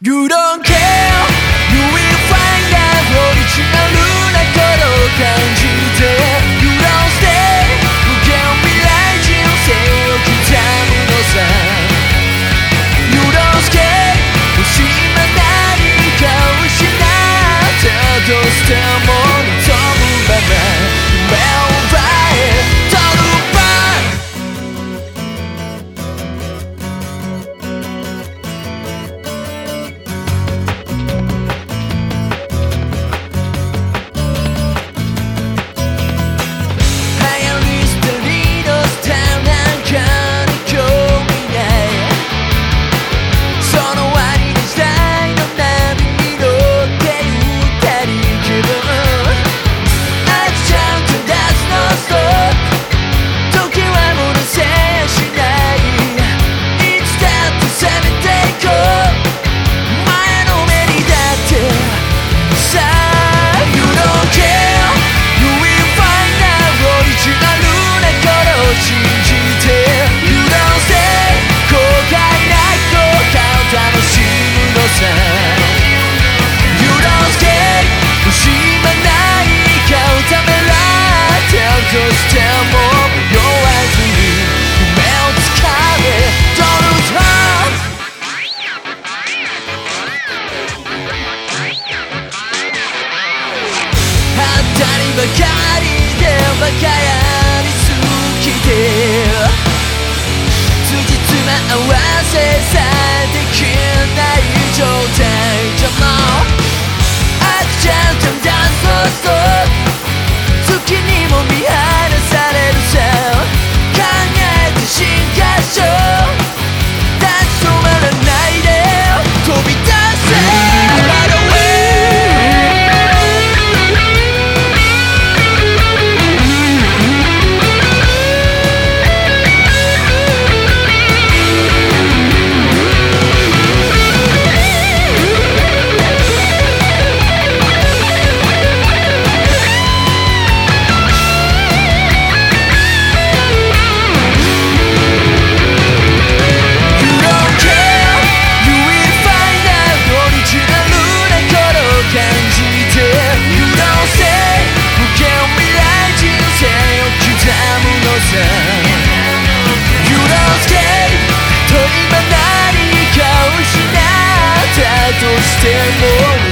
You don't ばかりでバカやりすぎてつじつま合わせ ser